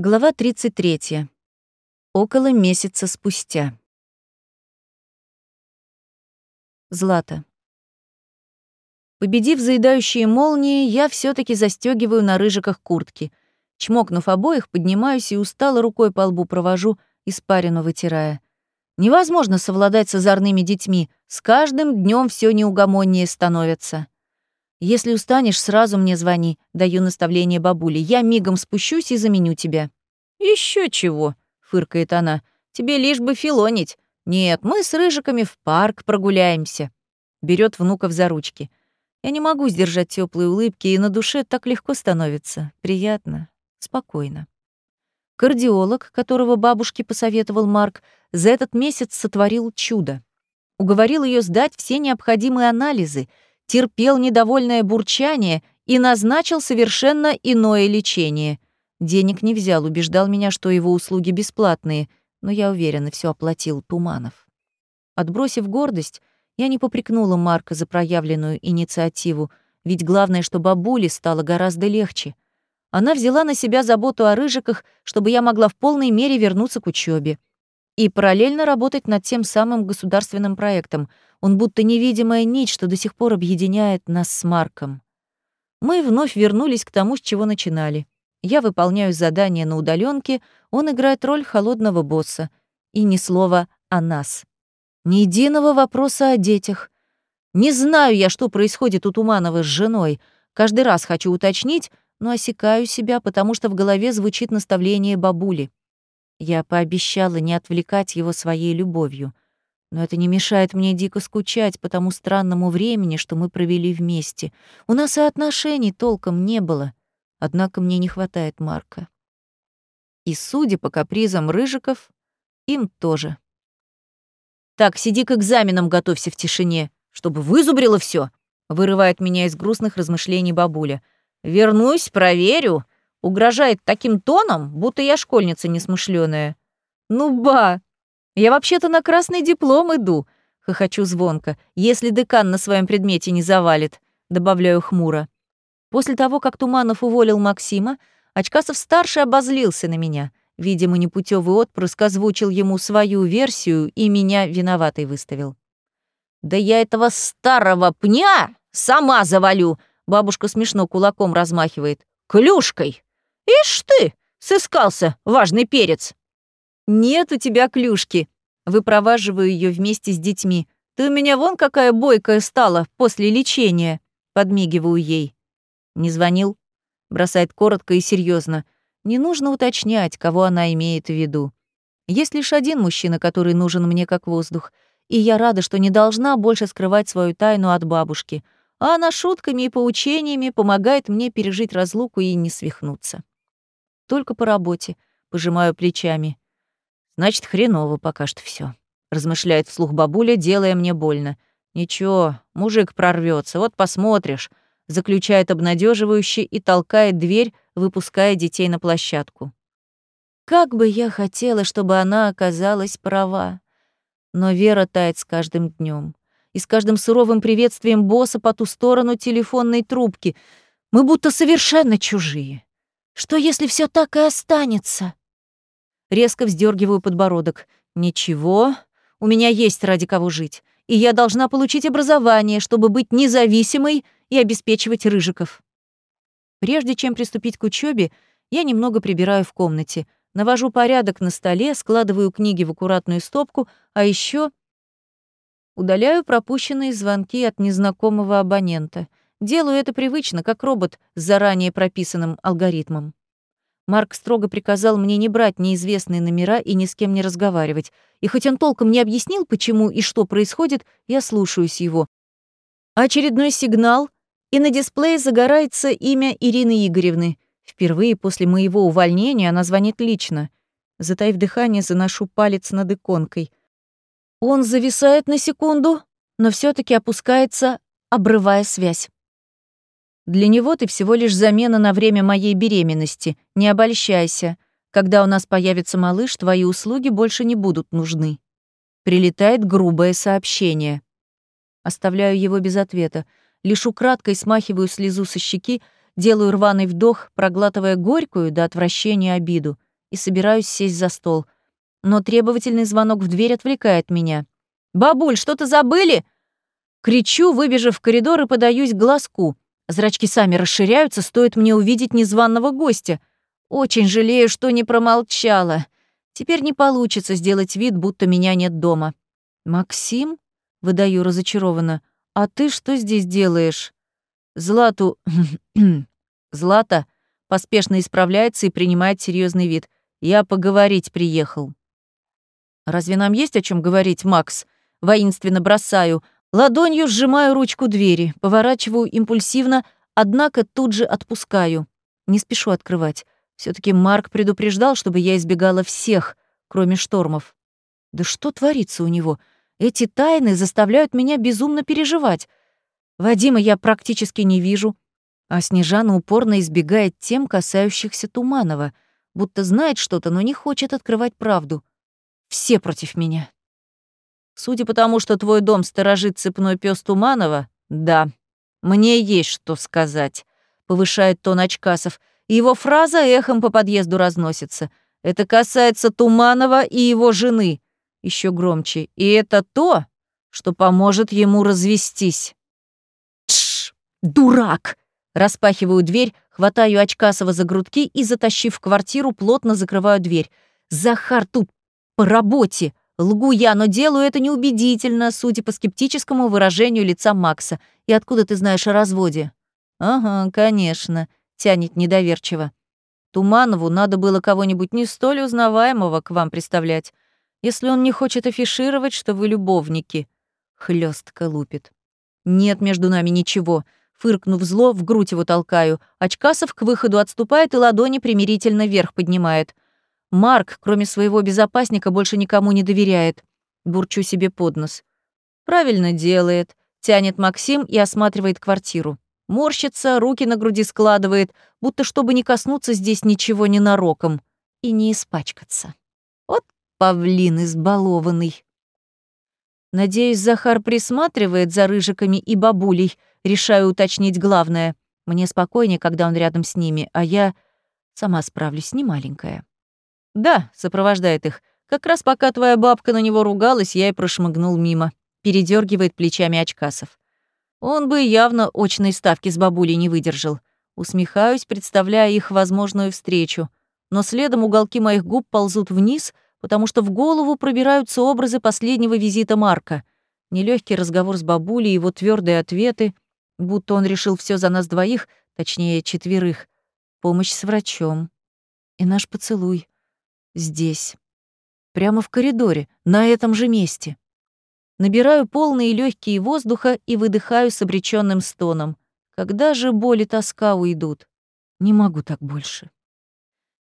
Глава 33. Около месяца спустя. Злата. Победив заедающие молнии, я все таки застегиваю на рыжиках куртки. Чмокнув обоих, поднимаюсь и устало рукой по лбу провожу, испарину вытирая. Невозможно совладать с озорными детьми, с каждым днем все неугомоннее становится. Если устанешь, сразу мне звони, даю наставление бабуле. Я мигом спущусь и заменю тебя. Еще чего, фыркает она. Тебе лишь бы филонить. Нет, мы с рыжиками в парк прогуляемся. Берет внуков за ручки. Я не могу сдержать теплые улыбки, и на душе так легко становится. Приятно, спокойно. Кардиолог, которого бабушке посоветовал Марк, за этот месяц сотворил чудо. Уговорил ее сдать все необходимые анализы — терпел недовольное бурчание и назначил совершенно иное лечение. Денег не взял, убеждал меня, что его услуги бесплатные, но я уверена, все оплатил Туманов. Отбросив гордость, я не попрекнула Марка за проявленную инициативу, ведь главное, что бабуле стало гораздо легче. Она взяла на себя заботу о рыжиках, чтобы я могла в полной мере вернуться к учебе и параллельно работать над тем самым государственным проектом — он будто невидимая нить, что до сих пор объединяет нас с Марком. Мы вновь вернулись к тому, с чего начинали. Я выполняю задание на удаленке, он играет роль холодного босса. И ни слова о нас. Ни единого вопроса о детях. Не знаю я, что происходит у Туманова с женой. Каждый раз хочу уточнить, но осекаю себя, потому что в голове звучит наставление бабули. Я пообещала не отвлекать его своей любовью — но это не мешает мне дико скучать по тому странному времени, что мы провели вместе. У нас и отношений толком не было. Однако мне не хватает Марка. И, судя по капризам Рыжиков, им тоже. «Так, сиди к экзаменам, готовься в тишине, чтобы вызубрило все, вырывает меня из грустных размышлений бабуля. «Вернусь, проверю», угрожает таким тоном, будто я школьница несмышленая. «Ну, ба, я вообще-то на красный диплом иду, хохочу звонко, если декан на своем предмете не завалит, добавляю хмуро. После того, как Туманов уволил Максима, Очкасов-старший обозлился на меня. Видимо, непутевый отпрыск озвучил ему свою версию и меня виноватой выставил. «Да я этого старого пня сама завалю!» Бабушка смешно кулаком размахивает. «Клюшкой! Ишь ты, сыскался, важный перец!» «Нет у тебя клюшки!» Выпроваживаю ее вместе с детьми. «Ты у меня вон какая бойкая стала после лечения!» Подмигиваю ей. «Не звонил?» Бросает коротко и серьезно. Не нужно уточнять, кого она имеет в виду. Есть лишь один мужчина, который нужен мне как воздух, и я рада, что не должна больше скрывать свою тайну от бабушки, а она шутками и поучениями помогает мне пережить разлуку и не свихнуться. Только по работе, пожимаю плечами. Значит, хреново пока что все. размышляет вслух бабуля, делая мне больно. Ничего, мужик прорвется, вот посмотришь, заключает обнадеживающе и толкает дверь, выпуская детей на площадку. Как бы я хотела, чтобы она оказалась права. Но вера тает с каждым днем, и с каждым суровым приветствием босса по ту сторону телефонной трубки. Мы будто совершенно чужие. Что если все так и останется? Резко вздергиваю подбородок. Ничего, у меня есть ради кого жить. И я должна получить образование, чтобы быть независимой и обеспечивать рыжиков. Прежде чем приступить к учебе, я немного прибираю в комнате, навожу порядок на столе, складываю книги в аккуратную стопку, а еще удаляю пропущенные звонки от незнакомого абонента. Делаю это привычно, как робот с заранее прописанным алгоритмом. Марк строго приказал мне не брать неизвестные номера и ни с кем не разговаривать. И хоть он толком не объяснил, почему и что происходит, я слушаюсь его. Очередной сигнал, и на дисплее загорается имя Ирины Игоревны. Впервые после моего увольнения она звонит лично. Затаив дыхание, заношу палец над иконкой. Он зависает на секунду, но все таки опускается, обрывая связь. Для него ты всего лишь замена на время моей беременности. Не обольщайся. Когда у нас появится малыш, твои услуги больше не будут нужны. Прилетает грубое сообщение. Оставляю его без ответа. Лишь украдкой смахиваю слезу со щеки, делаю рваный вдох, проглатывая горькую до отвращения обиду. и собираюсь сесть за стол. Но требовательный звонок в дверь отвлекает меня. «Бабуль, что-то забыли?» Кричу, выбежав в коридор и подаюсь к глазку. Зрачки сами расширяются, стоит мне увидеть незваного гостя. Очень жалею, что не промолчала. Теперь не получится сделать вид, будто меня нет дома. «Максим?» — выдаю разочарованно. «А ты что здесь делаешь?» Злату... Злата поспешно исправляется и принимает серьезный вид. «Я поговорить приехал». «Разве нам есть о чем говорить, Макс?» Воинственно бросаю. Ладонью сжимаю ручку двери, поворачиваю импульсивно, однако тут же отпускаю. Не спешу открывать. все таки Марк предупреждал, чтобы я избегала всех, кроме штормов. Да что творится у него? Эти тайны заставляют меня безумно переживать. Вадима я практически не вижу, а Снежана упорно избегает тем, касающихся Туманова, будто знает что-то, но не хочет открывать правду. Все против меня. Судя по тому, что твой дом сторожит цепной пес Туманова, да, мне есть что сказать, повышает тон Очкасов, его фраза эхом по подъезду разносится. Это касается Туманова и его жены еще громче. И это то, что поможет ему развестись. Тш, дурак! Распахиваю дверь, хватаю Очкасова за грудки и, затащив в квартиру, плотно закрываю дверь. Захар тут по работе. Лгу я, но делаю это неубедительно, судя по скептическому выражению лица Макса. И откуда ты знаешь о разводе? Ага, конечно, тянет недоверчиво. Туманову надо было кого-нибудь не столь узнаваемого к вам представлять если он не хочет афишировать, что вы любовники. Хлёстко лупит. Нет между нами ничего. Фыркнув зло, в грудь его толкаю. Очкасов к выходу отступает и ладони примирительно вверх поднимает. Марк, кроме своего безопасника, больше никому не доверяет. Бурчу себе под нос. Правильно делает. Тянет Максим и осматривает квартиру. Морщится, руки на груди складывает, будто чтобы не коснуться здесь ничего ненароком и не испачкаться. Вот Павлин избалованный. Надеюсь, Захар присматривает за рыжиками и бабулей, решаю уточнить главное. Мне спокойнее, когда он рядом с ними, а я сама справлюсь, не маленькая. Да, сопровождает их. Как раз пока твоя бабка на него ругалась, я и прошмыгнул мимо. Передергивает плечами очкасов. Он бы явно очной ставки с бабулей не выдержал. Усмехаюсь, представляя их возможную встречу. Но следом уголки моих губ ползут вниз — потому что в голову пробираются образы последнего визита Марка. Нелегкий разговор с бабулей, его твердые ответы, будто он решил все за нас двоих, точнее, четверых. Помощь с врачом. И наш поцелуй. Здесь. Прямо в коридоре, на этом же месте. Набираю полные легкие воздуха и выдыхаю с обреченным стоном. Когда же боль и тоска уйдут? Не могу так больше.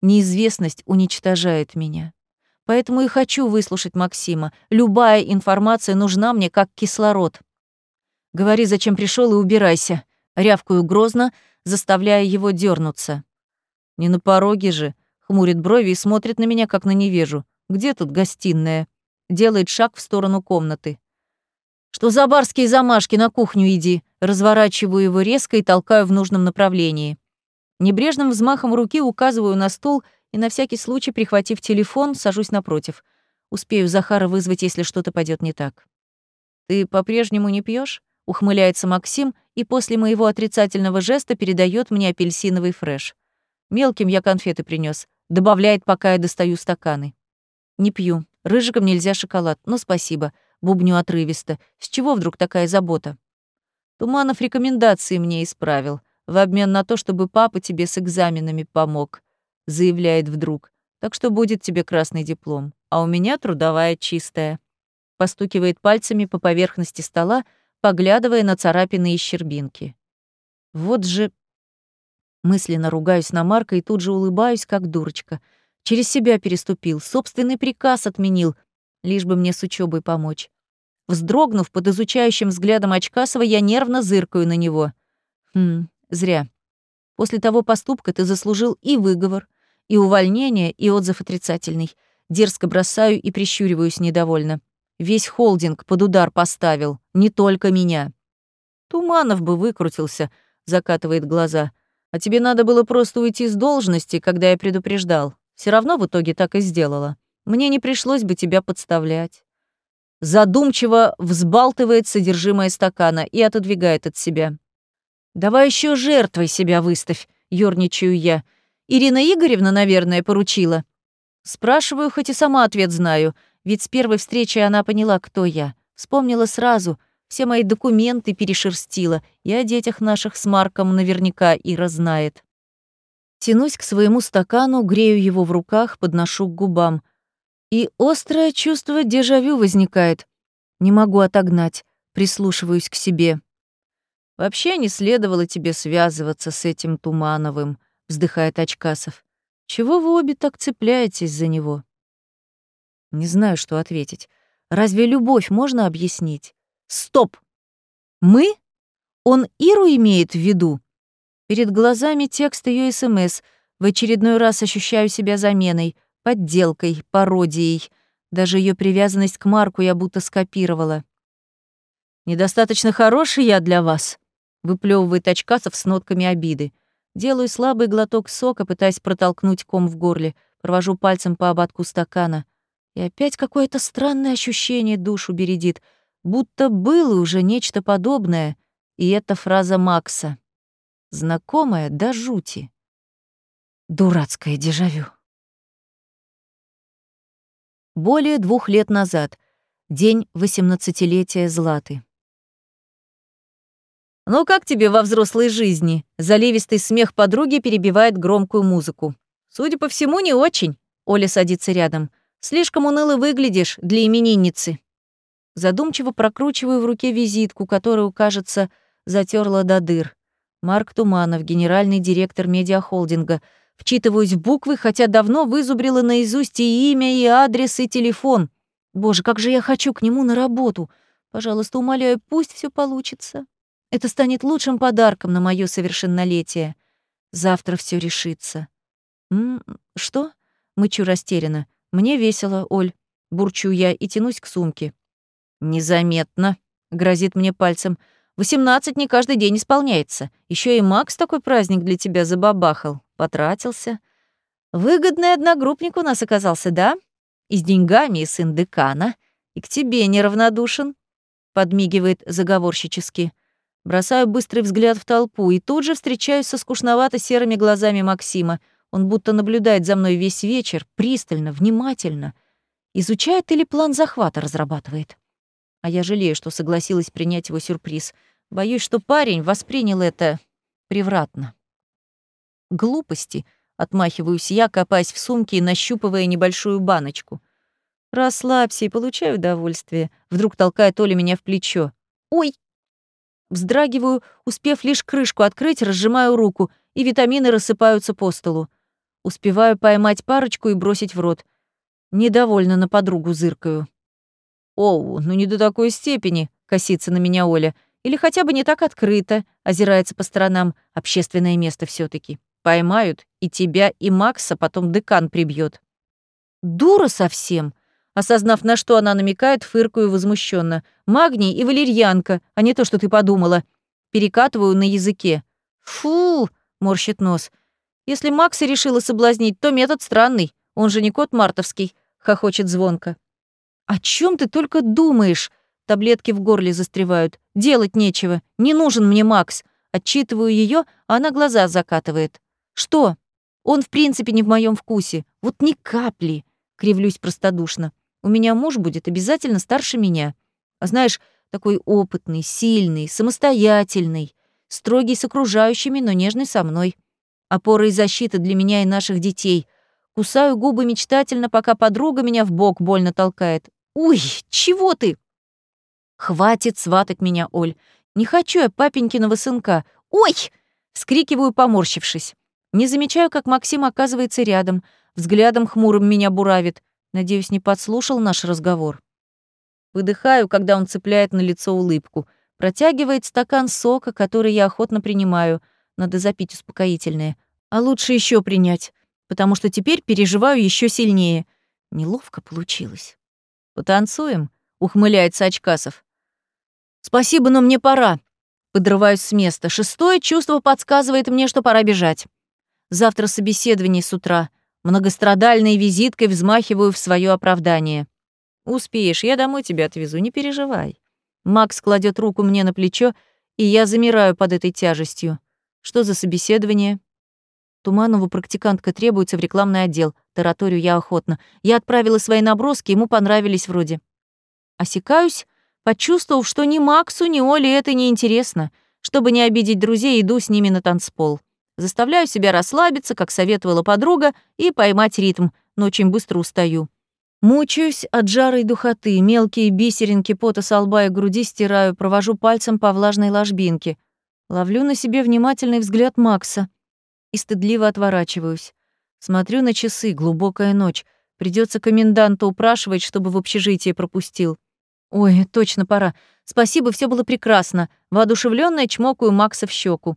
Неизвестность уничтожает меня. Поэтому и хочу выслушать Максима. Любая информация нужна мне как кислород. Говори, зачем пришел и убирайся. Рявкаю грозно, заставляя его дернуться. Не на пороге же. Хмурит брови и смотрит на меня, как на невежу. Где тут гостиная? Делает шаг в сторону комнаты. Что за барские замашки, на кухню иди. Разворачиваю его резко и толкаю в нужном направлении. Небрежным взмахом руки указываю на стол и на всякий случай, прихватив телефон, сажусь напротив. Успею Захара вызвать, если что-то пойдет не так. «Ты по-прежнему не пьешь? ухмыляется Максим и после моего отрицательного жеста передает мне апельсиновый фреш. Мелким я конфеты принес, добавляет, пока я достаю стаканы. Не пью, рыжиком нельзя шоколад, но спасибо, бубню отрывисто. С чего вдруг такая забота? Туманов рекомендации мне исправил, в обмен на то, чтобы папа тебе с экзаменами помог заявляет вдруг. Так что будет тебе красный диплом, а у меня трудовая чистая. Постукивает пальцами по поверхности стола, поглядывая на царапины и щербинки. Вот же... Мысленно ругаюсь на Марка и тут же улыбаюсь, как дурочка. Через себя переступил, собственный приказ отменил, лишь бы мне с учебой помочь. Вздрогнув под изучающим взглядом Очкасова, я нервно зыркаю на него. Хм, зря. После того поступка ты заслужил и выговор, и увольнение, и отзыв отрицательный. Дерзко бросаю и прищуриваюсь недовольно. Весь холдинг под удар поставил, не только меня. Туманов бы выкрутился, закатывает глаза. А тебе надо было просто уйти с должности, когда я предупреждал. Все равно в итоге так и сделала. Мне не пришлось бы тебя подставлять. Задумчиво взбалтывает содержимое стакана и отодвигает от себя. «Давай еще жертвой себя выставь», — ёрничаю я. «Ирина Игоревна, наверное, поручила». Спрашиваю, хоть и сама ответ знаю, ведь с первой встречи она поняла, кто я. Вспомнила сразу, все мои документы перешерстила, и о детях наших с Марком наверняка Ира знает. Тянусь к своему стакану, грею его в руках, подношу к губам. И острое чувство дежавю возникает. Не могу отогнать, прислушиваюсь к себе. «Вообще не следовало тебе связываться с этим Тумановым», — вздыхает Очкасов. «Чего вы обе так цепляетесь за него?» Не знаю, что ответить. Разве любовь можно объяснить? Стоп! Мы? Он Иру имеет в виду? Перед глазами текст ее СМС. В очередной раз ощущаю себя заменой подделкой, пародией. Даже ее привязанность к Марку я будто скопировала. «Недостаточно хороший я для вас», — выплевывает Очкасов с нотками обиды. Делаю слабый глоток сока, пытаясь протолкнуть ком в горле, провожу пальцем по ободку стакана. И опять какое-то странное ощущение душу бередит, будто было уже нечто подобное, и это фраза Макса. Знакомая до жути. Дурацкое дежавю. Более двух лет назад. День восемнадцатилетия Златы. «Ну как тебе во взрослой жизни?» Заливистый смех подруги перебивает громкую музыку. «Судя по всему, не очень». Оля садится рядом. «Слишком уныло выглядишь для именинницы». Задумчиво прокручиваю в руке визитку, которую, кажется, затерла до дыр. Марк Туманов, генеральный директор медиахолдинга — Вчитываюсь в буквы, хотя давно вызубрила наизусть и имя, и адрес, и телефон. Боже, как же я хочу к нему на работу. Пожалуйста, умоляю, пусть все получится. Это станет лучшим подарком на мое совершеннолетие. Завтра все решится. М что? Мычу растерянно. Мне весело, Оль. Бурчу я и тянусь к сумке. Незаметно, грозит мне пальцем. Восемнадцать не каждый день исполняется. Еще и Макс такой праздник для тебя забабахал потратился. Выгодный одногруппник у нас оказался, да? И с деньгами, и сын декана. И к тебе неравнодушен. Подмигивает заговорщически. Бросаю быстрый взгляд в толпу и тут же встречаюсь со скучновато-серыми глазами Максима. Он будто наблюдает за мной весь вечер, пристально, внимательно. Изучает или план захвата разрабатывает. А я жалею, что согласилась принять его сюрприз. Боюсь, что парень воспринял это превратно. Глупости, отмахиваюсь я, копаясь в сумке и нащупывая небольшую баночку. Расслабься и получай удовольствие. Вдруг толкает Оля меня в плечо. Ой! Вздрагиваю, успев лишь крышку открыть, разжимаю руку, и витамины рассыпаются по столу. Успеваю поймать парочку и бросить в рот. Недовольно на подругу зыркаю. «Оу, ну не до такой степени», — косится на меня Оля. «Или хотя бы не так открыто», — озирается по сторонам. «Общественное место все таки Поймают и тебя, и Макса потом декан прибьет. Дура совсем. Осознав, на что она намекает, фыркаю возмущенно. Магний и валерьянка, а не то, что ты подумала. Перекатываю на языке. Фу, морщит нос. Если Макса решила соблазнить, то метод странный. Он же не кот мартовский, хохочет звонко. О чем ты только думаешь? Таблетки в горле застревают. Делать нечего. Не нужен мне Макс. Отчитываю ее, а она глаза закатывает. Что? Он в принципе не в моем вкусе. Вот ни капли. Кривлюсь простодушно. У меня муж будет обязательно старше меня. А знаешь, такой опытный, сильный, самостоятельный, строгий с окружающими, но нежный со мной. Опора и защита для меня и наших детей. Кусаю губы мечтательно, пока подруга меня в бок больно толкает. «Уй, чего ты?» «Хватит сватать меня, Оль. Не хочу я папенькиного сынка. Ой!» — вскрикиваю, поморщившись. Не замечаю, как Максим оказывается рядом, взглядом хмурым меня буравит. Надеюсь, не подслушал наш разговор. Выдыхаю, когда он цепляет на лицо улыбку. Протягивает стакан сока, который я охотно принимаю. Надо запить успокоительное. А лучше еще принять, потому что теперь переживаю еще сильнее. Неловко получилось. «Потанцуем?» — ухмыляется Очкасов. «Спасибо, но мне пора». Подрываюсь с места. Шестое чувство подсказывает мне, что пора бежать. Завтра собеседование с утра. Многострадальной визиткой взмахиваю в свое оправдание. «Успеешь, я домой тебя отвезу, не переживай». Макс кладет руку мне на плечо, и я замираю под этой тяжестью. Что за собеседование? Туманову практикантка требуется в рекламный отдел. Тараторию я охотно. Я отправила свои наброски, ему понравились вроде. Осекаюсь, почувствовав, что ни Максу, ни Оле это не интересно. Чтобы не обидеть друзей, иду с ними на танцпол. Заставляю себя расслабиться, как советовала подруга, и поймать ритм, но очень быстро устаю. Мучаюсь от жары и духоты, мелкие бисеринки пота со лба и груди стираю, провожу пальцем по влажной ложбинке. Ловлю на себе внимательный взгляд Макса и стыдливо отворачиваюсь. Смотрю на часы, глубокая ночь. Придется коменданта упрашивать, чтобы в общежитие пропустил. Ой, точно пора. Спасибо, все было прекрасно. Воодушевлённая чмокаю Макса в щеку.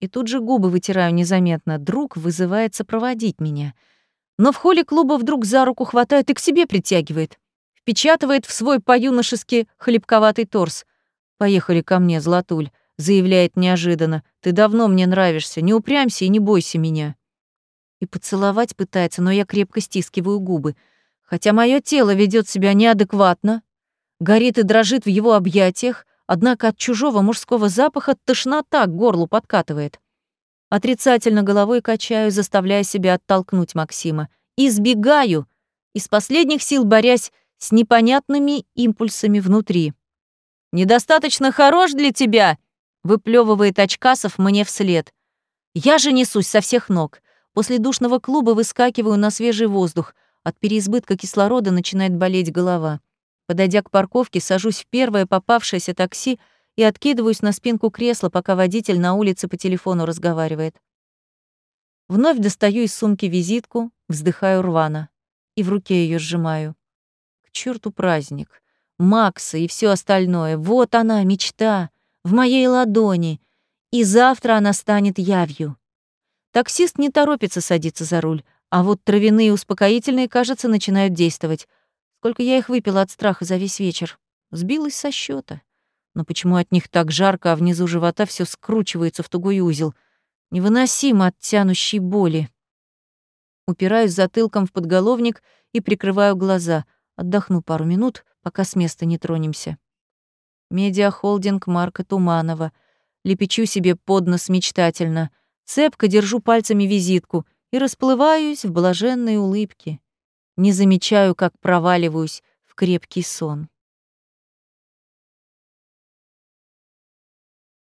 И тут же губы вытираю незаметно. Друг вызывается проводить меня. Но в холле клуба вдруг за руку хватает и к себе притягивает. Впечатывает в свой по-юношески хлебковатый торс. «Поехали ко мне, Златуль заявляет неожиданно. «Ты давно мне нравишься, не упрямься и не бойся меня». И поцеловать пытается, но я крепко стискиваю губы. Хотя мое тело ведет себя неадекватно, горит и дрожит в его объятиях, однако от чужого мужского запаха тошнота к горлу подкатывает. Отрицательно головой качаю, заставляя себя оттолкнуть Максима. Избегаю, из последних сил борясь с непонятными импульсами внутри. «Недостаточно хорош для тебя!» Выплевывает очкасов мне вслед. Я же несусь со всех ног. После душного клуба выскакиваю на свежий воздух. От переизбытка кислорода начинает болеть голова. Подойдя к парковке, сажусь в первое попавшееся такси и откидываюсь на спинку кресла, пока водитель на улице по телефону разговаривает. Вновь достаю из сумки визитку, вздыхаю рвано и в руке ее сжимаю. К черту праздник. Макса и все остальное. Вот она, мечта в моей ладони, и завтра она станет явью. Таксист не торопится садиться за руль, а вот травяные успокоительные, кажется, начинают действовать. Сколько я их выпила от страха за весь вечер. Сбилась со счета. Но почему от них так жарко, а внизу живота все скручивается в тугой узел? Невыносимо от тянущей боли. Упираюсь затылком в подголовник и прикрываю глаза. Отдохну пару минут, пока с места не тронемся. Медиахолдинг Марка Туманова. Лепечу себе под нос мечтательно. Цепко держу пальцами визитку и расплываюсь в блаженной улыбке. Не замечаю, как проваливаюсь в крепкий сон.